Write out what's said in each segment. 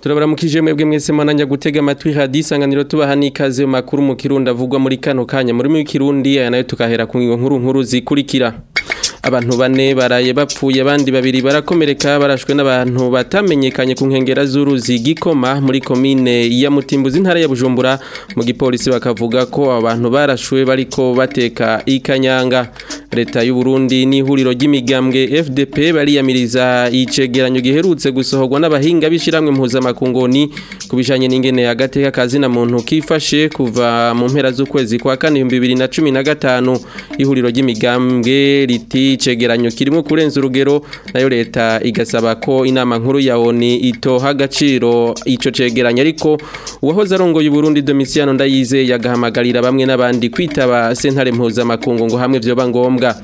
turabaramukije mwebwe mwese mwananya gutega amatwi hadisi isanganiro tubaha n'ikaze makuru mu kirundi avugwa muri kano kanya muri mu kirundi nayo tukahera ku nkuru nkuru zikurikira abantu bane baraye bapfuye abandi babiri barakomereka barashwe n'abantu batamenyekanye ku nkengera z'uruzi gikoma muri komine ya mutimbuzi intara ya bujumbura mu gipolisi bakavuga ko abantu barashwe bariko bateka ikanyanga leta y'u Burundi n'ihuriro ry'imigambwe FDP bariyamiriza icegeranyo giherutse gusohorwa n'abahinga bishiramwe mpuzamakungoni kubijanye n'ingene agateka kazina muntu kifashe kuva mu mpera z'ukwezi kwa kane bibiri na na cumi gatanu ihuriro ry'imigambwe riti icegeranyo kirimo kurenza urugero nayo leta igasaba ko inama nkuru ya ONU itoha agaciro ico cegeranyo ariko uwahoze arongoye Burundi Domiciano Ndayize yagahamagarira bamwe n'abandi kwitaba sentare mpuza makungu ngo hamwe byo bangombwa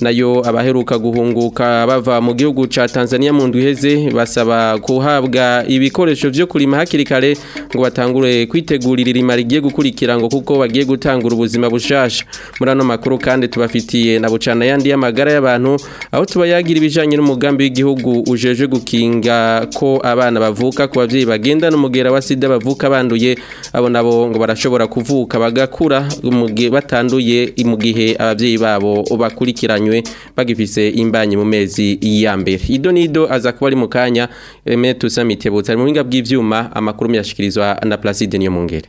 nayo abaheruka guhunguka bava mu gihugu ca Tanzania mu ndwiheze basaba kuhabwa ibikoresho vyo kurima hakiri kare ngo batangure kwitegurira irima rigiye gukurikira ngo kuko bagiye gutangura ubuzima bushasha murano makuru kandi tubafitiye na bucana yandi y'amagara y'abantu aho tubayagira ibijanye n'umugambi w'igihugu ujeje gukinga ko abana bavuka ku babyeyi bagenda n'umugera wa sida bavuka banduye abo nabo ngo barashobora kuvuka bagakura batanduye mu gihe ababyeyi babo bakurikiranywe bagifise imbanyi mu mezi ya mbere ido n'ido aza kuba ari mu kanya metu samitebutse ari mu buhinga bw'ibyuma amakuru myashikirizwa na Placide niyo mu ngere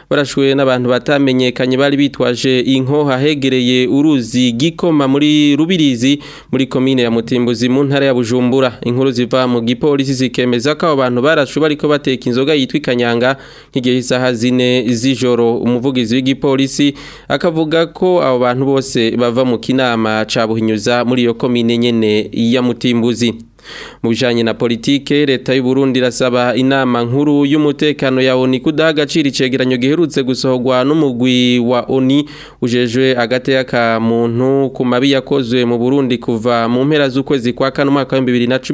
barashwe n'abantu batamenyekanye bari bitwaje inko hahegereye uruzi gikoma muri rubirizi muri komine ya mutimbuzi mu ntara ya bujumbura inkuru ziva mu gipolisi zikemeza ko abo bantu barashwe bariko bateka inzoga yitwa ikanyanga nk'igihe isaha zine z'ijoro umuvugizi w'igipolisi akavuga ko abo bantu bose bava mu kinama ca buhinyuza muri iyo komine nyene ya Mutimbuzi mujanye na politike leta y'u Burundi irasaba inama nkuru y'umutekano ya ONI kudaha agaciro icegeranyo giherutse gusohogwa n'umugwi wa ONI ujejwe agateka ka muntu ku mabi yakozwe mu Burundi kuva mu mpera z'ukwezi kwa kane umwaka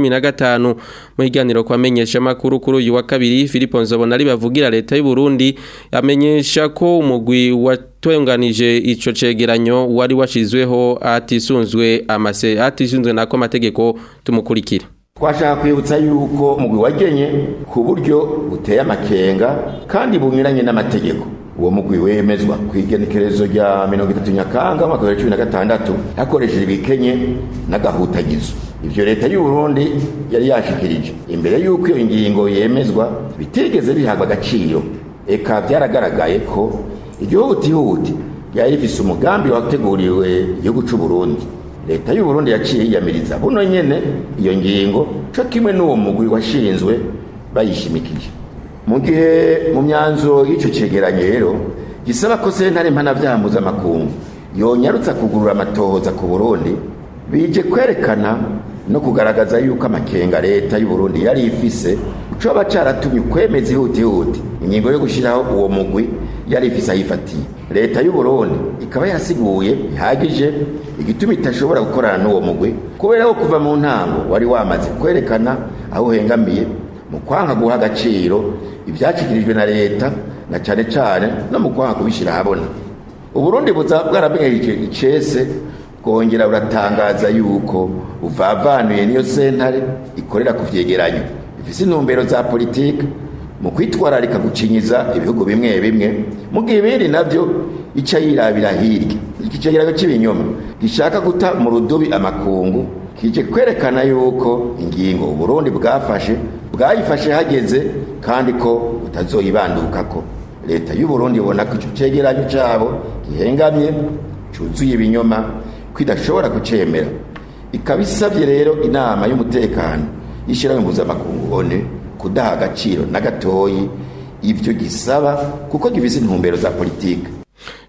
na gatanu mu higaniro kwamenyeshamakuru kuri uyu wa kabiri Philippe Nzobona ari bavugira leta y'u Burundi amenyesha ko umugwi wa tuyunganije icyo cegeranyo wari washizweho atisunzwe amase atisunzwe nako amategeko tumukurikira twashaka kwibutsa yuko umugwi wagenye ku buryo buteye amakenga kandi bunyuranye n'amategeko uwo mugwi wemezwa ku igenekerezo rya mirongo itatu nyakanga mu mwaka wa cumi na gatandatu hakoresheje ibikenye n'agahutagizo ibyo leta y'u Burundi yari yashikirije imbere y'uko iyo ngingo yemezwa bitigeze bihabwa agaciro eka byaragaragaye ko igihugu tihute yari ifise umugambi wateguriwe igihugu cy'u Burundi leta y'u Burundi yaciye yiyamiriza buno nyene iyo ngingo cyo kimwe n'uwo mugwi washinzwe bayishimikije mu gihe mu myanzuro y'icyo cyegeranyo rero gisaba ko sentare mpanabyaha yonyarutsa kugurura amatohoza ku Burundi bije kwerekana no kugaragaza yuko amakenga leta y'u Burundi yari ifise coba caratumye ukwemeza ihutihuti ingingo yo gushiraho uwo mugwi yari ifise ayifatiye leta y'uburundi ikaba yarasiguye bihagije igituma itashobora gukorana n'uwo mugwe kubera ko kuva mu ntango wari wamaze kwerekana aho uhengamiye mu kwanga guha agaciro ibyakikirijwe na leta na cyane cyane no mu kwanga kubishyira ahabona uburundi buza bwaramenyereje icese kongera buratangaza yuko buvavanuye niyo sentare ikorera ku vyegeranyo ifise intumbero za politiki mu kwitwararika gucinyiza ibihugu bimwe bimwe mu gihe ibindi nabyo icyo yirabira hirya iki cy'ibinyoma gishaka guta mu rudubi amakungu kije kwerekana yuko ingingo uburundi bwafashe bwayifashe hageze kandi ko butazoyibanduka ko leta y'uburundi ibona ko icyo cegeranyo cyabo gihengamye cyuzuye ibinyoma kwidashobora kucemera ikaba isabye rero inama y'umutekano y'ishyirahamwe mpuzamakungu one kudaha agaciro na gatoyi ibyo gisaba kuko gibiza intumbero za politiki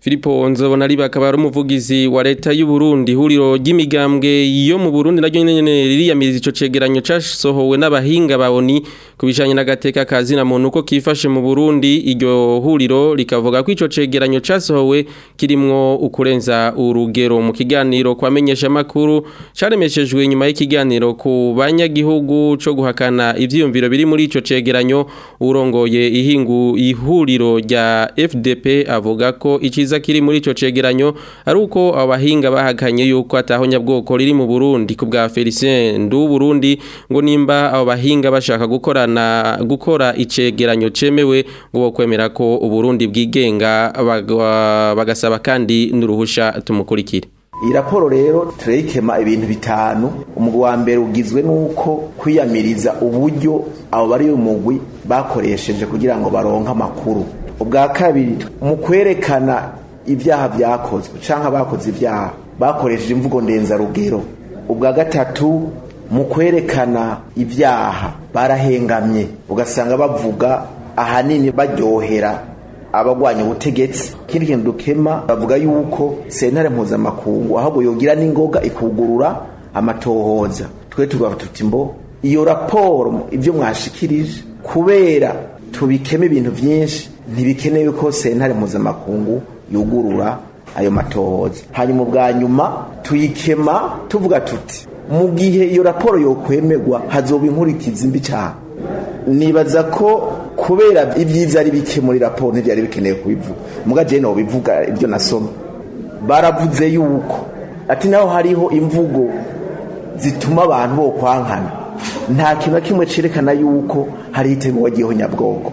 Filipo nzobona bakaba ari umuvugizi wa leta y'u Burundi huriro ry'imigambwe yo mu Burundi naryo nyene ririyamiriza ico cegeranyo casohowe n'abahinga baboni kubijanye n'agateka kazina muntu uko kifashe mu Burundi iryo huriro rikavuga ko ico cegeranyo casohowe kirimwo ukurenza urugero mu kiganiro kwamenyesha makuru caremeshejwe nyuma y'ikiganiro ku banyagihugu co guhakana ivyiyumviro biri muri ico cegeranyo urongoye ihingu ihuriro ya FDP avuga ko ikiza cyiza kiri muri icyo cegeranyo ari uko abahinga bahaganye yuko ataho nyabwoko riri mu Burundi ku bwa Felicien ndu Burundi ngo nimba abo bahinga bashaka gukorana gukora icegeranyo cemewe ngo bokwemera ko Burundi bwigenga bagasaba kandi n'uruhusha tumukurikire iyi raporo rero turekema ibintu bitanu umugwi wa mbere ugizwe n'uko kwiyamiriza uburyo abo bari umugwi bakoresheje kugira ngo baronke amakuru ubwa kabiri mu kwerekana ibyaha byakozwe cyangwa bakoze ibyaha bakoresheje imvugo ndenza rugero ubwa gatatu mu kwerekana ibyaha barahengamye ugasanga bavuga ahanini baryohera abagwanya ubutegetsi ikindi kintu dukema bavuga yuko sentare mpuzamakungu ahubwo yogira n'ingoga ikugurura amatohoza twe tugavuga tuti iyo raporo ibyo mwashikirije kubera tubikeme ibintu byinshi ntibikeneye ko sentare mpuzamakungu yugurura ayo matohoza hanyuma ubwa nyuma tuyikema tuvuga tuti mu gihe iyo raporo yokwemerwa hazoba inkurikizi mbi cyane nibaza ko kubera ibyiza ari bike muri raporo ntibyari bikeneye kubivuga mbwa jene bivuga ibyo nasoma baravuze yuko ati naho hariho imvugo zituma abantu bo kwankana nta kintu na kimwe cyerekana yuko hari igitego wagiyeho nyabwongo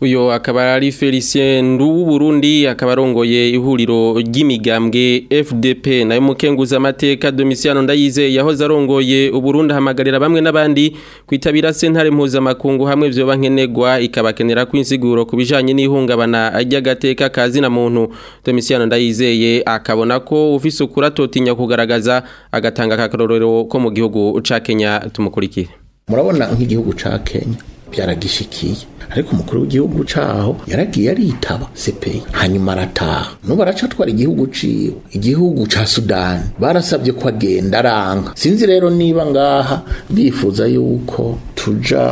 Uyo akaba ari felicien w'uburundi akaba arongoye ihuriro ry'imigambwe fdp nayo mukenguza amateka domisiyano Ndayize yahoze arongoye uburundi ahamagarira bamwe n'abandi kwitabira sentare mpuzamakungu hamwe byo bankenerwa ikabakenera kwinsiguro ku bijanye n'ihungabana ry'agateka ka zina muntu domisiyano ndayizeye akabona ko ufise ukuri atotinya kugaragaza agatanga akakarorero ko mu gihugu ca kenya tumukurikire murabona nk'igihugu ca kenya byaragishikiye ariko umukuru w'igihugu cyaho yaragiye aritaba sepeyi hanyuma arataha nubu aracatwara igihugu ciwe igihugu ca sudani barasabye ko agenda aranga sinzi rero niba ngaha bifuza yuko tuja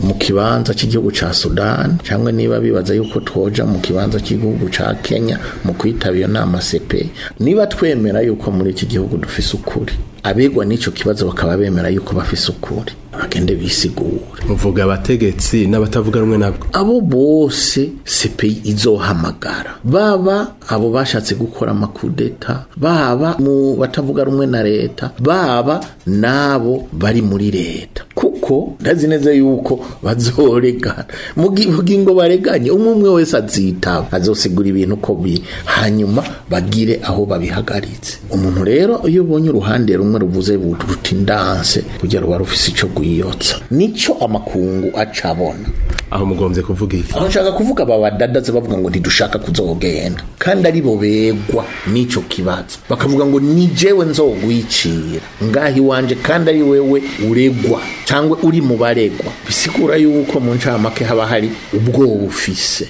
mu kibanza c'igihugu ca sudani cyangwa niba bibaza yuko twoja mu kibanza c'igihugu ca kenya mu kwitabira iyo nama sepeyi niba twemera yuko muri iki gihugu dufise ukuri abegwa n'icyo kibazo bakaba bemera yuko bafise ukuri bagende bisigura uvuga abategetsi n'abatavuga rumwe nabwo abo bose sepeyi izohamagara baba abo bashatse gukora amakudeta baba mu batavuga rumwe na leta baba nabo bari muri leta kuko ndazi neza yuko bazoregana mu bugingo bareganye umwe umwe wese azitaba azosigura ibintu uko biri hanyuma bagire aho babihagaritse umuntu rero iyo ubonye uruhande rumwe rumwe ruvuze ruti ndanse kugira ruba rufise icyo gwiyotsa nico amakungu acabona aho mugombye kuvuga iki aho nshaka kuvuga aba badadaze bavuga ngo ntidushaka kuzogenda kandi ari bo begwa n'ico kibazo bakavuga ngo ni jewe nzogwicira ngaho iwanje kandi ari wewe uregwa cyangwa uri mu baregwa bisigura yuko mu ncamake haba hari ubwoba ufise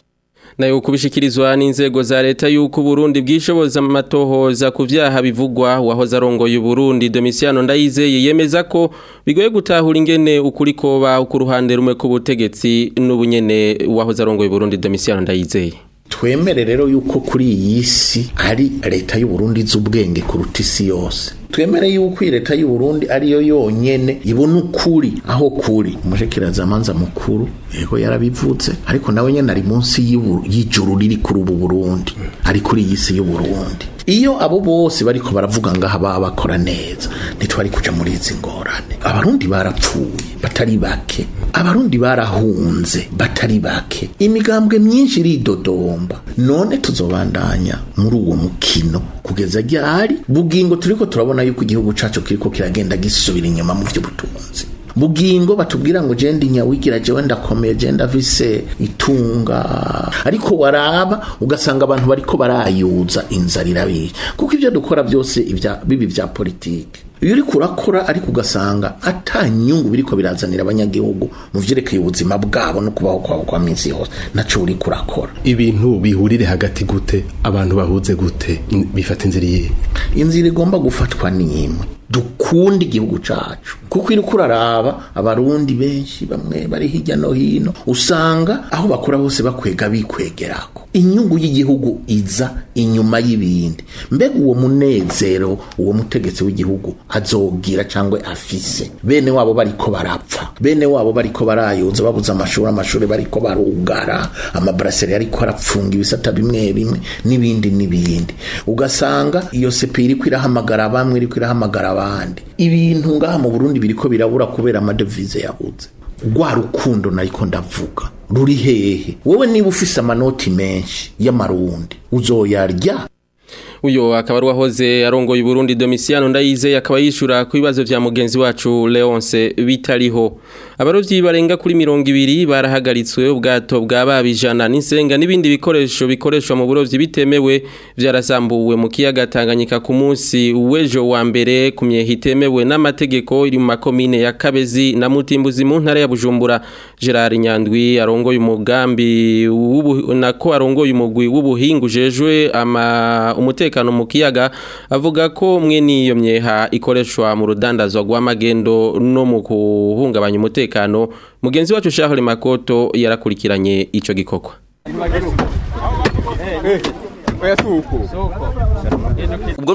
nayo kubishikirizwa n'inzego za leta yuko Burundi bwishoboza amatohoza ku byaha bivugwa wahoza y’u Burundi Domiciano Ndayizeye yemeza ko bigoye gutahura ingene ukuri koba ku ruhande rumwe k'ubutegetsi n'ubunyene wahoza arongoye Burundi Domiciano Ndayizeye twemere rero yuko kuri iyi si ari leta y’u Burundi z'ubwenge kuruta isi yose twemere yuko leta y'u Burundi ariyo yonyene ibona ukuri aho kuri umushikirazamanza mukuru yego yarabivutse ariko nawe nyene ari munsi y'ijuru riri kuri ubu Burundi ari kuri iyi y'u Burundi iyo abo bose bariko baravuga ngaha baba bakora neza ntitwari kuja muri izi ngorane abarundi barapfuye batari bake abarundi barahunze batari bake imigambwe myinshi iridodomba none tuzobandanya muri uwo mukino kugeza ryari bugingo turiko turabona yuko igihugu cacu kiriko kiragenda gisubira inyuma mu vy'ubutunzi bugingo batubwira ngo jenda inyawigira jewe ndakomeye jenda vise itunga ariko waraba ugasanga abantu bariko barayuza inzara irabiye kuko ibyo dukora byose bibi bya politike iyo uri kurakora ariko ugasanga atanyungu biriko birazanira abanyagihugu mu vyerekeye ubuzima bwabo no kubaho kwabo kwa minsi yose naco uri kurakora ibintu bihurire hagati gute abantu bahuze gute bifata inzira iyihe inzira igomba gufatwa n'imwe dukunda igihugu cacu kuko iri kuraraba abarundi benshi bamwe bari hirya no hino usanga aho bakora bose bakwega bikwegerako inyungu y'igihugu iza inyuma y'ibindi mbega uwo munezero uwo mutegetsi w'igihugu azogira cyangwa afise bene wabo bariko barapfa bene wabo bariko barayunze babuze amashuri amashuri bariko barugara amabraseri ariko arapfunga ibisata bimwe bimwe n'ibindi n'ibindi ugasanga iyo sepi iriko irahamagara bamwe iriko irahamagara abandi ibintu ngaha mu burundi biriko birabura kubera amadevize yabuze rwa rukundo nariko ndavuga ruri hehe wowe niba ufise amanoti menshi y'amarundi uzoyarya uyo akaba ari uwahoze arongoye Burundi Domiciano Ndayizeye akaba yishura ku bibazo vya mugenzi wacu Leonce bitariho abarozi barenga kuri 200 barahagaritswe ubwato bwa babijana n'insenga n'ibindi bikoresho bikoreshwa mu burovyi bitemewe vyarasambuwe mu kiyaga Tanganyika ku munsi wejo wa mbere ku myehitemewe n'amategeko iri mu makomine ya Kabezi na Mutimbuzi mu ntara ya Bujumbura Gerard Nyandwi arongoye umugambi na ko arongoye umugwi w'ubuhingu jejwe ama umuteka umutekano mu kiyaga avuga ko mwe n'iyo myeha ikoreshwa mu rudandazwa rw'amagendo no mu guhungabanya umutekano mugenzi wacu Shahuri Makoto yarakurikiranye icyo gikorwa ubwo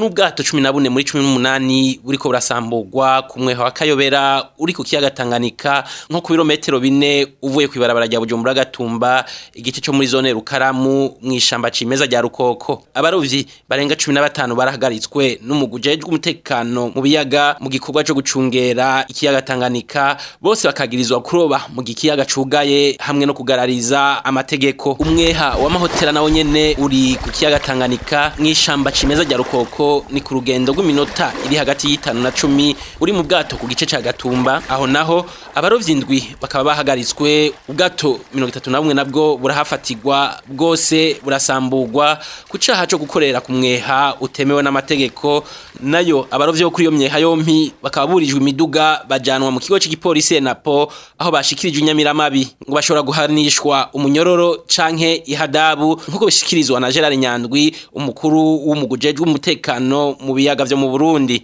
na bune muri 18 buriko burasambugwa kumwe wa Kayobera uri ku kiyaga Tanganyika nko ku birometero bine uvuye ku ibarabara rya Bujumbura Gatumba igice cyo muri zone Rukaramu mwishamba cimeza rya Rukoko abarovyi barenga cumi 15 barahagaritswe n'umugujejwe umutekano mu biyaga mu gikorwa cyo gucungera ikiyaga Tanganyika bose bakagirizwa kuroba mu gikiyaga cugaye hamwe no kugarariza amategeko umweha w'amahotera nawo nyine uri ku kiyaga Tanganyika mwishamba cimeza rya rukoko ni ku rugendo rw'iminota iri hagati y'itanu na cumi uri mu bwato ku gice cya gatumba aho naho abarovyi indwi bakaba bahagaritswe ubwato mirongo itatu na bumwe nabwo burahafatirwa bwose burasamburwa ku caha co gukorera ku mweha utemewe n'amategeko nayo abarovyi bo kuri iyo myeha yompi bakaba burijwe imiduga bajyanwa mu kigo c'igipolisi enapo aho bashikirije inyamiramabi ngo bashobora guhanishwa umunyororo canke ihadabu nk'uko bishikirizwa na Gerard Nyandwi umukuru w'umuguje ajejwe umutekano mu biyaga byo mu Burundi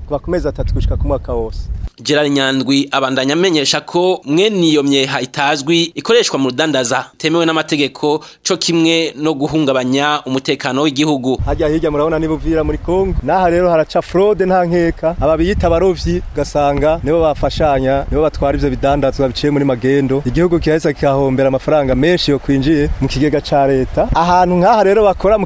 kuva ku mezi atatu gushyika ku nyandwi abandanya amenyesha ko mwene iyo myeha itazwi ikoreshwa mu rudandaza temewe n'amategeko cyo kimwe no guhungabanya umutekano w'igihugu hajya hirya murabona n'ibuvira muri Congo n'aha rero haraca fraud nta nkeka ababiyita abarobyi gasanga nibo bafashanya nibo batwara ibyo bidandazwa biciye muri magendo igihugu kirahise kihahombera amafaranga menshi yo kwinjiye mu kigega cya leta ahantu nk'aha rero bakora mu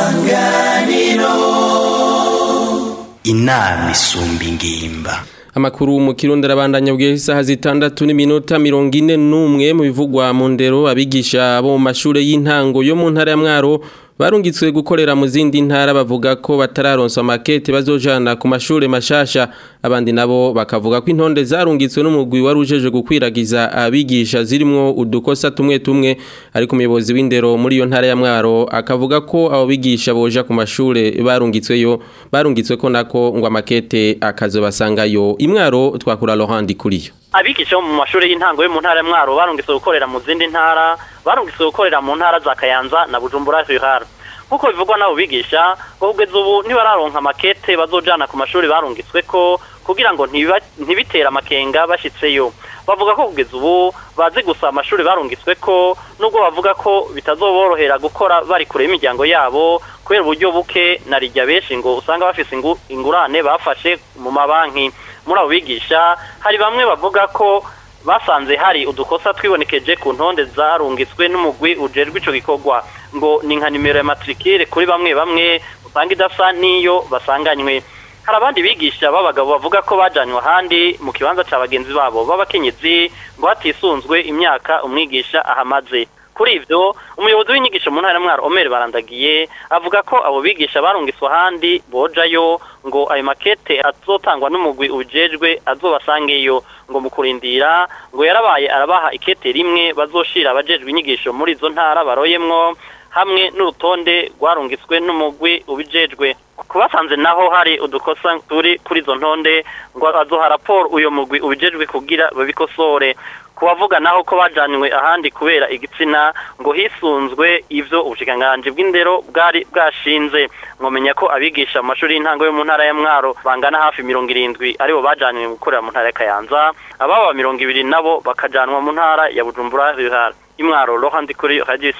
isanganiro inama isumba amakuru mu kirundi arabandanya bw'iyo isaha zitandatu n'iminota mirongo ine n'umwe mu bivugwa mu ndero abigisha bo mu mashuri y'intango yo mu ntara ya mwaro barungitswe gukorera mu zindi ntara bavuga ko batararonswa makete bazojana ku mashuri mashasha abandi nabo bakavuga ko intonde zarungitswe n'umugwi wari ujeje gukwiragiza abigisha zirimwo udukosa tumwe tumwe ariko umuyobozi w'indero muri iyo ntara ya mwaro akavuga ko abo bigisha boja ku mashure barungitsweyo barungitswe ko nako ngo amakete akazobasangayo imwaro twakura Laurent Dikuriyo abigisha bo mu mashuri y'intango yo mu ntara mwaro barungitse gukorera mu zindi ntara barungitse gukorera mu ntara za kayanza na bujumbura rihara nk'uko bivugwa n'abo bigisha ngo ubu ntibararonka amakete bazojana ku mashuri barungitswe ko kugira ngo ntibitere amakenga bashyitseyo bavuga ko kugeza ubu bazi gusa amashuri barungitswe ko nubwo bavuga ko bitazoborohera gukora bari kure y'imiryango yabo kubera uburyo buke na rijya benshi ngo usanga bafise ingurane bafashe mu mabanki muri abo bigisha hari bamwe bavuga ko basanze hari udukosa twibonekeje ku ntonde zarungitswe n'umugwi ujerwe icyo gikorwa ngo ni nka nimero ya matrikire kuri bamwe bamwe usanga idasa n'iyo basanganywe hari abandi bigisha b'abagabo bavuga ko bajyanywe ahandi mu kibanza cya bagenzi babo b'abakenyezi ngo hatisunzwe imyaka umwigisha ahamaze kuri ibyo umuyobozi w'inyigisho mu ntara mwaro omeri barandagiye avuga ko abo bigisha barungiswa ahandi bojayo ngo ayo makete azotangwa n'umugwi ujejwe azobasangeyo ngo mu kurindira ngo yarabaye arabaha ikete rimwe bazoshira abajejwe inyigisho muri izo ntara baroyemwo hamwe n'urutonde rwarungitswe n'umugwi ubijejwe kubasanze naho hari udukosa turi kuri izo ntonde ngo aduha raporo uyu mugwi ubijejwe kugira babikosore ku naho ko bajyanywe ahandi kubera igitsina ngo hisunzwe ibyo ubushikiranganji bw'indero bwari bwashinze mwamenya ko abigisha mu mashuri y'intango yo mu ntara ya mwaro bangana hafi mirongo irindwi aribo bajyanywe gukorera mu ntara ya kayanza ababa mirongo ibiri nabo bakajyanwa mu ntara ya bujumbura imwaro rohandi kuri radiyo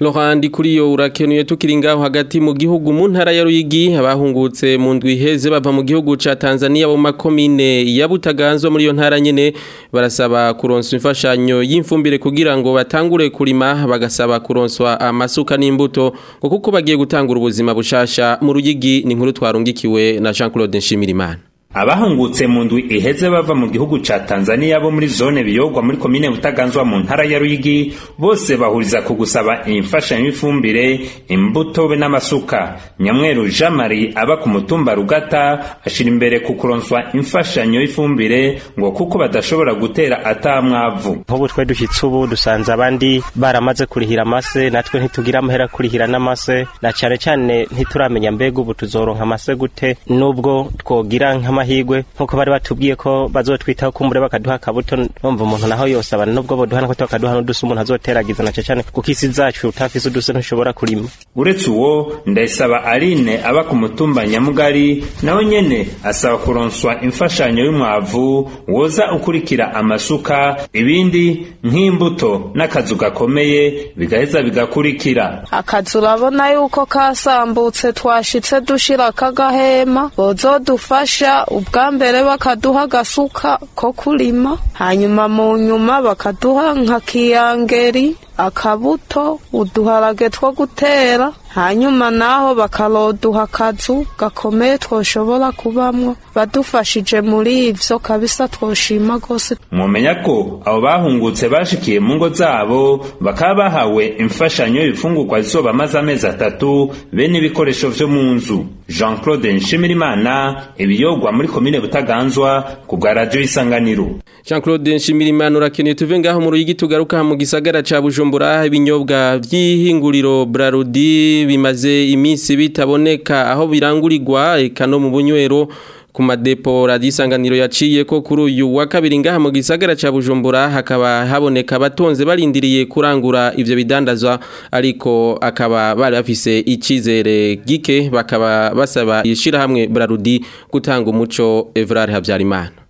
Laurent kuri yo urakenuye tukiri ngaho hagati mu gihugu mu ntara ya Ruyigi abahungutse mu ndwi heze bava mu gihugu ca Tanzania mu makomine ya Butaganzo muri yo ntara nyene barasaba kuronsa imfashanyo y'imfumbire kugira ngo batangure kurima bagasaba kuronswa amasuka n'imbuto ngo kuko bagiye gutangura ubuzima bushasha mu Ruyigi ni nkuru twarungikiwe na Jean Claude Nshimirimana abahungutse mu ndwi iheze bava mu gihugu cya Tanzania bo muri zone biyogwa muri komine butaganzwa mu ntara ya ruyigi bose bahuriza ku gusaba imfashanyo y'ifumbire imbuto be n'amasuka nyamweru jean marie aba ku mutumba rugata ashira imbere ku kuronswa imfashanyo y'ifumbire ngo kuko badashobora gutera atamwavu nk'ubu twe dushyitse ubu dusanze abandi baramaze kurihira amase natwe ntitugira amahera kurihira n'amase na cyane cyane ntituramenya mbega ubu tuzoronka amase gute n'ubwo twogira nk'ama amahirwe nk'uko bari batubwiye ko bazotwitaho kumbure bakaduha akabuto numva umuntu naho yose abana nubwo boduha nako bakaduha n'udusi umuntu azoteragiza na cyane kuko isi zacu utafise udusi ntushobora kurima uretse uwo ndayisaba aline aba ku mutumba nyamugari nawe nyene asaba kuronswa imfashanyo y'umwavu woza ukurikira amasuka ibindi nk'imbuto n'akazu gakomeye bigaheza bigakurikira akazu urabona yuko kasambutse twashitse dushira akagahema bozodufasha ubwa mbere bakaduha agasuka ko kurima hanyuma mu nyuma bakaduha nka kiyangeri akabuto uduharage two gutera hanyuma naho bakaroduha akazu gakomeye twoshobora kubamwo badufashije muri ibyo kabisa twoshima rwose mumenya ko abo bahungutse bashikiye mu ngo zabo bakaba bahawe imfashanyo y'ibifungurwa zizoba amaze amezi atatu be n'ibikoresho byo mu nzu jean claude nshimirimana ibiyogwa muri komine butaganzwa ku bwa radiyo y'isanganiro jean claude nshimirimana urakeneye tuve ngaho mu ruyigi tugaruka mu gisagara cya bujumbura kuvumbura ibinyobwa by'ihinguriro Brarudi bimaze iminsi bitaboneka aho birangurirwa eka mu bunywero ku madepo radiyo yaciye ko kuri uyu wa kabiri ngaha mu gisagara cya bujumbura hakaba haboneka batonze barindiriye kurangura ibyo bidandazwa ariko akaba bari bafise icyizere gike bakaba basaba ishyirahamwe Brarudi gutanga umuco Evrard Habyarimana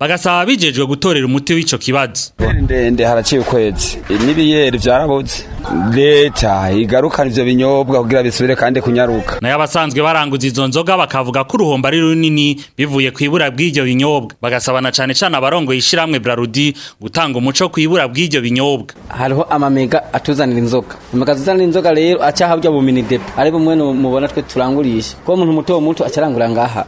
bagasaba bijejwe gutorera umuti w'ico kibazo ndende haraciye ukwezi n'ibiyeri vyarabuze leta igarukana ivyo binyobwa kugira bisubire kandi kunyaruka nayo abasanzwe baranguza izo nzoga bakavuga ko uruhombo ari runini bivuye kwibura bw'ivyo binyobwa bagasabana cane cane abarongoye ishirahamwe brarudi gutanga gutanga umuco ku ibura bw'ibyo binyobwa hariho amamega atuzanira inzoga amamega atuzanira inzoga rero acyahabwa buminidepe ari bumwe mubona twe turangurisha kuko umuntu muto muto acyarangura ngaha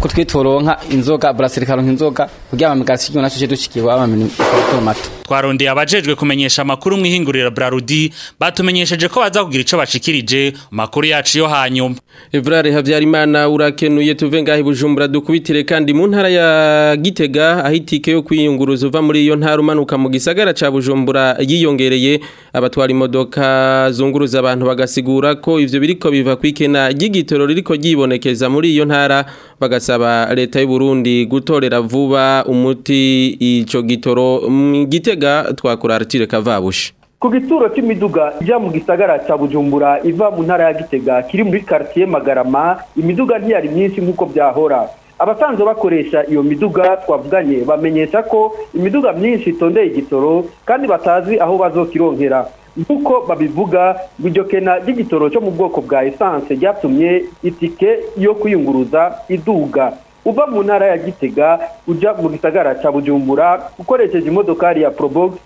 ko twitworonka inzoga burasirikaro nk'inzoga kugira amamega asigiwe nacyo dushikirwa abamini mato twarondeye abajejwe kumenyesha amakuru mu ihinguriro Brarudi batumenyesheje ko baza kugira ico bashikirije makuru yacu yo hanyuma Evrare Habyarimana urakenuye tuve ngahi Bujumbura dukubitire kandi mu ntara ya Gitega ahitike yo kwiyunguruza uva muri iyo ntara umanuka mu gisagara ca Bujumbura yiyongereye abatwara imodoka zunguruza abantu bagasigura ko ivyo biriko biva kwikena ry'igitoro ririko ryibonekeza muri iyo ntara bagasaba leta y'u Burundi gutorera vuba umuti ico gitoro mm, gitega gitega twakurarutire kavabushi ku gituro cy'imiduga ijya mu gisagara cya bujumbura iva mu ntara ya gitega kiri muri karitsiye magarama imiduga ntiyari myinshi nk'uko byahora abasanzwe bakoresha iyo miduga twavuganye bamenyesha ko imiduga myinshi itondeye igitoro kandi batazi aho bazokironkera nk'uko babivuga iryo kena ry'igitoro cyo mu bwoko bwa esanse ryatumye itike yo kuyunguruza iduga uva mu ntara ya gitega ujya mu gisagara cya bujumbura ukoresheje imodokari ya porobogisi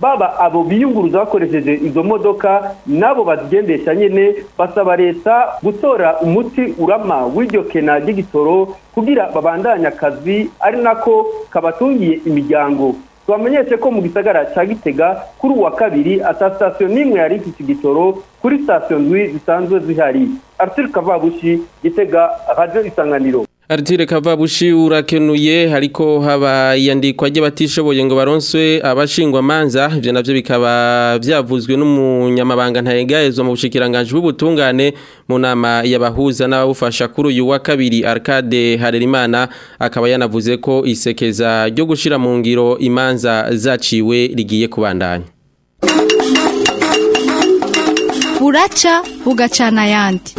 baba abo biyunguruza bakoresheje izo modoka nabo bazigendesha nyine basaba leta gutora umuti urama w'iryo kena ry'igitoro kugira babandanye akazi ari nako kabatungiye imiryango tubamenyeshe ko mu gisagara cya gitega kuri uwa kabiri ata sitasiyo n'imwe yari iki gitoro kuri sitasiyo zisanzwe zihari arthur kavabushi gitega radiyo isanganiro Aritire Kavabushi urakenuye hariko haba yandikwa iyandikwa ry'abatishoboye ngo baronswe abashingwa manza ivyo navyo bikaba byavuzwe n'umunyamabanga ntayegayezwa mu bushikiranganje bw'ubutungane mu nama yabahuza n'ababufasha kuri uyu wa kabiri Arcade Harerimana akaba yanavuze ko isekeza ryo gushira mu ngiro imanza zaciwe rigiye kubandanya Buraca bugacana yandi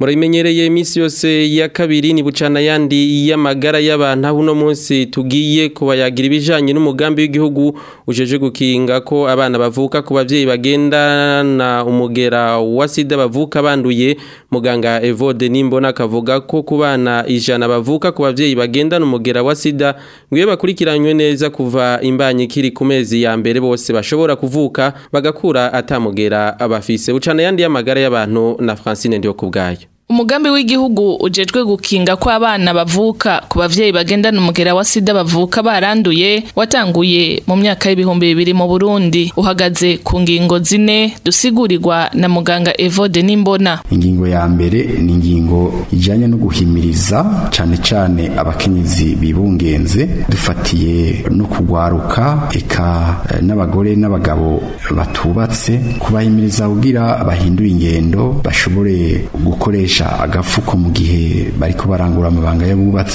murabimenyereye iminsi yose ya kabiri ni bucana yandi y'amagara y'abantu aho uno munsi tugiye kubayagira ibijyanye n'umugambi w'igihugu ujeje gukinga ko abana bavuka ku babyeyi bagendana umugera wa sida bavuka banduye muganga evode nimbona akavuga ko ku bana ijana bavuka ku babyeyi bagendana umugera wa sida ngo iyo bakurikiranywe neza kuva imbanyi ikiri ku mezi ya mbere bose bashobora kuvuka bagakura atamugera abafise bucana yandi y'amagara y'abantu na francine ndiyo kubwayo umugambi w'igihugu ujejwe gukinga ko abana bavuka ku bavyeyi bagendana umugera wa sida bavuka baranduye watanguye mu myaka y'ibihumbi bibiri mu Burundi uhagaze ku ngingo zine dusigurirwa na muganga Evode Nimbona ingingo ya mbere ni ingingo ijanye no guhimiriza cane cane abakenyezi bibungenze dufatiye no kugwaruka eka eh, n'abagore n'abagabo batubatse kubahimiriza kugira bahinduye ingendo bashobore gukoresha bakoresha agafuko mu gihe bariko barangura amabanga yabubatse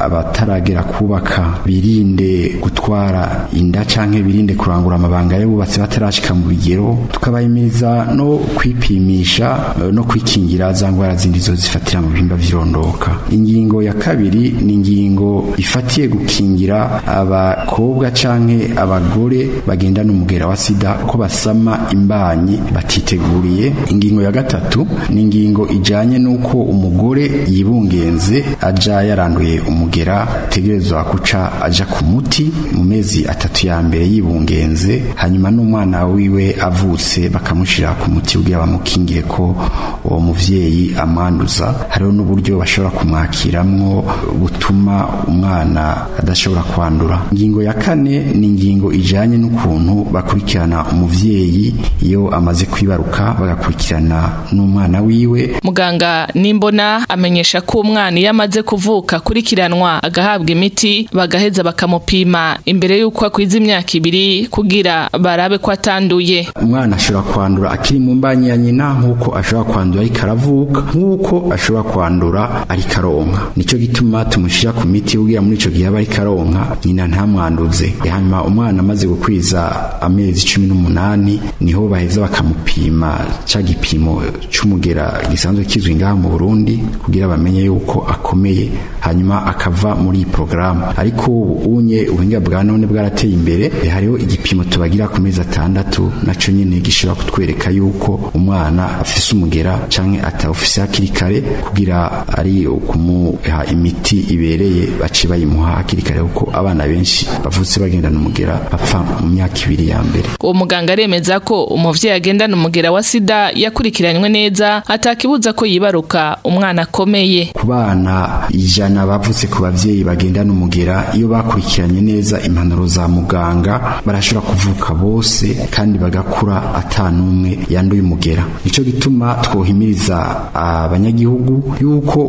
abataragera kubaka birinde gutwara inda canke birinde kurangura amabanga yabubatse batarashika mu bigero tukabayimiriza no kwipimisha eh, no kwikingira za ngwara zindi zo zifatira mu bihimba vyirondoka ingingo ya kabiri ni ingingo ifatiye gukingira abakobwa canke abagore bagendana umugera wa sida ko basama imbanyi batiteguriye ingingo ya gatatu ni ingingo ijanye bijyanye n'uko umugore yibungenze aja yaranduye umugera tegerezwa kuca aja ku muti mu mezi atatu ya mbere yibungenze hanyuma n'umwana wiwe avutse bakamushyira ku muti kugira bamukingire ko uwo mubyeyi amanduza hariho n'uburyo bashobora kumwakiramwo butuma umwana adashobora kwandura ingingo ya kane ni ingingo ijanye n'ukuntu bakurikirana umubyeyi iyo amaze kwibaruka bagakurikirana n'umwana wiwe muganga muganga nimbona amenyesha ko umwana yamaze amaze kuvuka akurikiranwa agahabwa imiti bagaheza bakamupima imbere y'uko akwiza imyaka ibiri kugira barabe ko atanduye umwana ashobora kwandura akiri mu mbanyi ya nyina nk'uko ashobora kwandura ariko aravuka nk'uko ashobora kwandura ari aronka nicyo gituma tumushyira ku miti ubwira muri icyo gihe aba ariko nyina ntamwanduze hanyuma umwana amaze gukwiza amezi cumi n'umunani niho baheza bakamupima cha gipimo cy'umugera gisanzwe kizwi kuwukoresha mu Burundi kugira bamenye yuko akomeye hanyuma akava muri iyi ariko unye ubuhinga bwa none bwarateye imbere eh, hariho igipimo tubagira ku mezi atandatu nacyo nyine gishobora kutwereka yuko umwana afise umugera cyangwa atawufise hakiri kare kugira ari kumuha imiti ibereye bace bayimuha hakiri kare kuko abana benshi bavutse bagendana umugera bapfa mu myaka ibiri ya mbere uwo muganga aremeza ko umubyeyi agendana umugera wa sida yakurikiranywe neza atakibuza ko yibaruka umwana akomeye ku bana ijana bavutse ku babyeyi bagenda n'umugera iyo bakurikiranye neza impanuro za muganga barashobora kuvuka bose kandi bagakura atanumwe yanduye umugera nico gituma twohimiriza ah, abanyagihugu yuko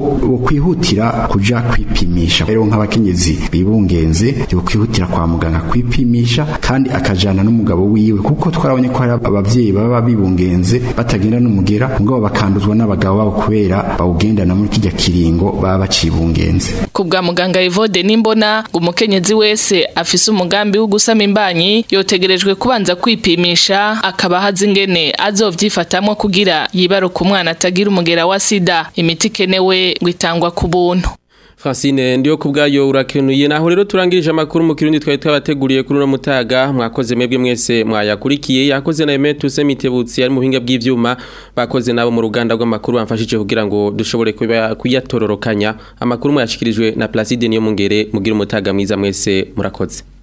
kwihutira kuja kwipimisha rero nk'abakenyezi bibungenze yo kwihutira kwa muganga kwipimisha kandi akajana n'umugabo wiwe kuko twarabonye ko hari ababyeyi baba bibungenze batagenda n'umugera mugabo bakanduzwa n'abagabo babo kubera bawugendana muri kijya kiringo baba bacibungenze kubwa muganga ivode nimbona ngo umukenyezi wese afise umugambi wo imbanyi yotegerejwe kubanza kwipimisha akaba hazi ingene azovyifatamwe kugira yibaro ku mwana atagira umugera wa sida imiti kenewe ku buntu Francine ndiyo kubwayo urakenuye naho rero turangirije amakuru mu kirundi twari twabateguriye kuri uno mutaga mwakoze mwebwe mwese mwayakurikiye yakoze na Emetuse Mitebutsi ari mu buhinga bw'ivyuma bakoze nabo mu ruganda rw'amakuru bamfashije kugira ngo dushobore kuba kuyatororokanya amakuru mwashikirijwe na Placide niyo mungere mugira umutaga mwiza mwese murakoze